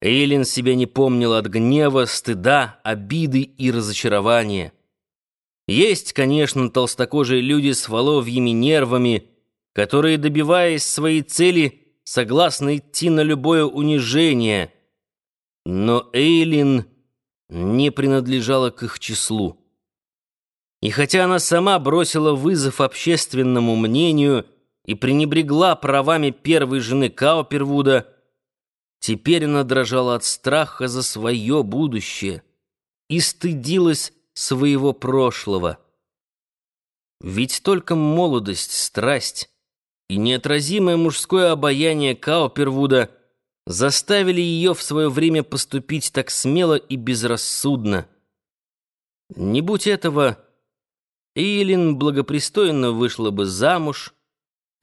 Эйлин себя не помнила от гнева, стыда, обиды и разочарования. Есть, конечно, толстокожие люди с воловьими нервами, которые, добиваясь своей цели, согласны идти на любое унижение. Но Эйлин не принадлежала к их числу. И хотя она сама бросила вызов общественному мнению и пренебрегла правами первой жены Каупервуда, теперь она дрожала от страха за свое будущее и стыдилась своего прошлого. Ведь только молодость, страсть и неотразимое мужское обаяние Каупервуда заставили ее в свое время поступить так смело и безрассудно. Не будь этого, Эйлин благопристойно вышла бы замуж,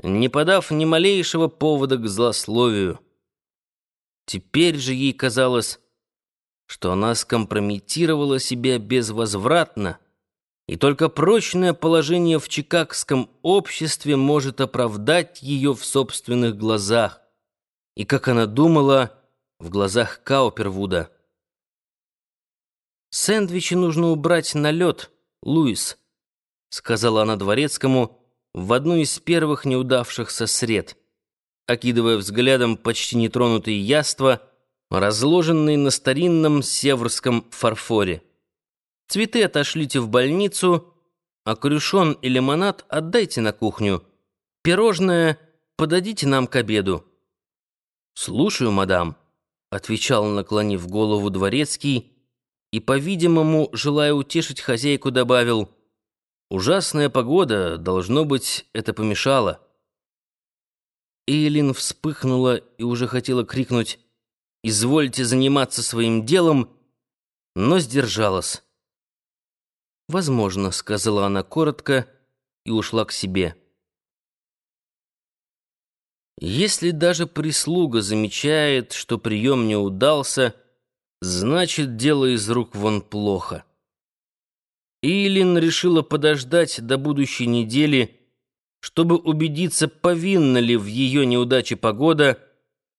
не подав ни малейшего повода к злословию. Теперь же ей казалось, что она скомпрометировала себя безвозвратно, и только прочное положение в чикагском обществе может оправдать ее в собственных глазах, и, как она думала, в глазах Каупервуда. «Сэндвичи нужно убрать на лед, Луис», — сказала она дворецкому в одну из первых неудавшихся сред, окидывая взглядом почти нетронутые яства — разложенный на старинном северском фарфоре. Цветы отошлите в больницу, а крюшон и лимонад отдайте на кухню. Пирожное подадите нам к обеду. «Слушаю, мадам», — отвечал, наклонив голову дворецкий, и, по-видимому, желая утешить хозяйку, добавил, «Ужасная погода, должно быть, это помешало». Эйлин вспыхнула и уже хотела крикнуть «Извольте заниматься своим делом», но сдержалась. «Возможно», — сказала она коротко и ушла к себе. Если даже прислуга замечает, что прием не удался, значит, дело из рук вон плохо. Илин решила подождать до будущей недели, чтобы убедиться, повинна ли в ее неудаче погода,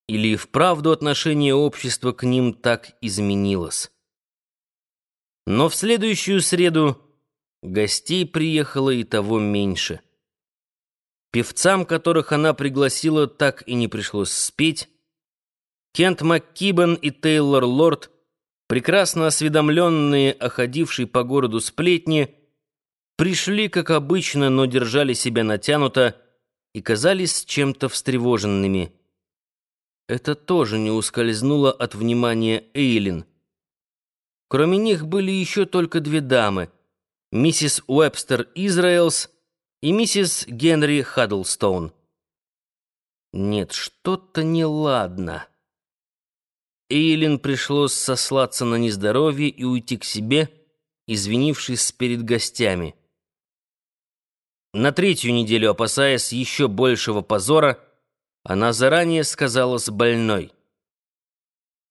или и вправду отношение общества к ним так изменилось. Но в следующую среду гостей приехало и того меньше. Певцам, которых она пригласила, так и не пришлось спеть. Кент МакКибен и Тейлор Лорд, прекрасно осведомленные о ходившей по городу сплетни, пришли, как обычно, но держали себя натянуто и казались чем-то встревоженными. Это тоже не ускользнуло от внимания Эйлин. Кроме них были еще только две дамы — миссис Уэбстер Израэлс и миссис Генри Хаддлстоун. Нет, что-то неладно. Эйлин пришлось сослаться на нездоровье и уйти к себе, извинившись перед гостями. На третью неделю, опасаясь еще большего позора, она заранее сказалась больной.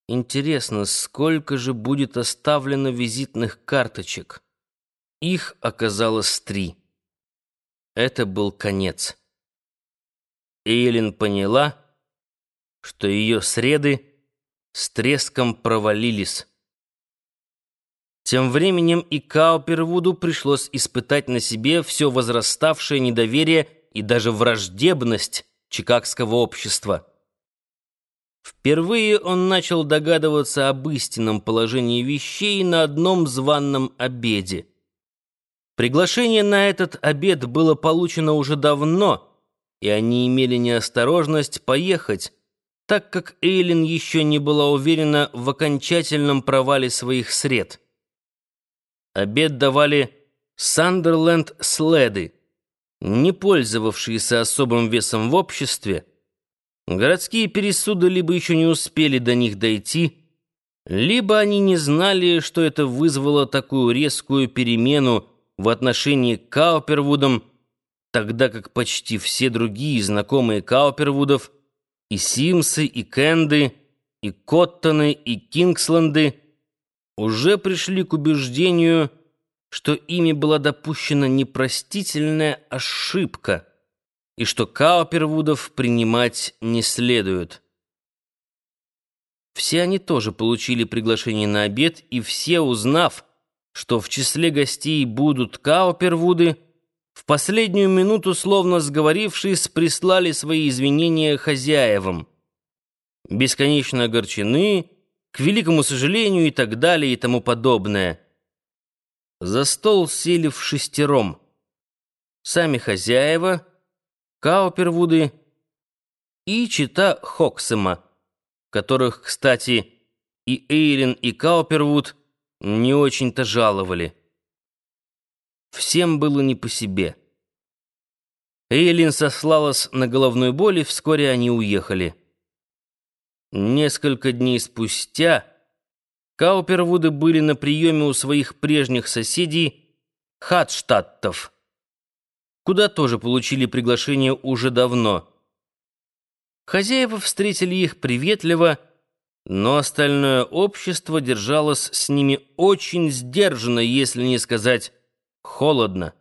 Интересно, сколько же будет оставлено визитных карточек? Их оказалось три. Это был конец. Эйлин поняла, что ее среды с треском провалились. Тем временем и Каупервуду пришлось испытать на себе все возраставшее недоверие и даже враждебность чикагского общества. Впервые он начал догадываться об истинном положении вещей на одном званном обеде. Приглашение на этот обед было получено уже давно, и они имели неосторожность поехать, так как Эйлин еще не была уверена в окончательном провале своих сред. Обед давали Сандерленд-следы, не пользовавшиеся особым весом в обществе, городские пересуды либо еще не успели до них дойти, либо они не знали, что это вызвало такую резкую перемену в отношении к Каупервудам, тогда как почти все другие знакомые Каупервудов, и Симсы, и Кенды, и Коттоны, и Кингсленды, уже пришли к убеждению, что ими была допущена непростительная ошибка и что Каупервудов принимать не следует. Все они тоже получили приглашение на обед, и все, узнав, что в числе гостей будут Каупервуды, в последнюю минуту, словно сговорившись, прислали свои извинения хозяевам. Бесконечно огорчены, к великому сожалению и так далее и тому подобное. За стол сели в шестером. Сами хозяева, Каупервуды и чита Хоксема, которых, кстати, и Эйрин, и Каупервуд не очень-то жаловали. Всем было не по себе. Эйлин сослалась на головную боль, и вскоре они уехали. Несколько дней спустя Каупервуды были на приеме у своих прежних соседей Хатштадтов, куда тоже получили приглашение уже давно. Хозяева встретили их приветливо, но остальное общество держалось с ними очень сдержанно, если не сказать холодно.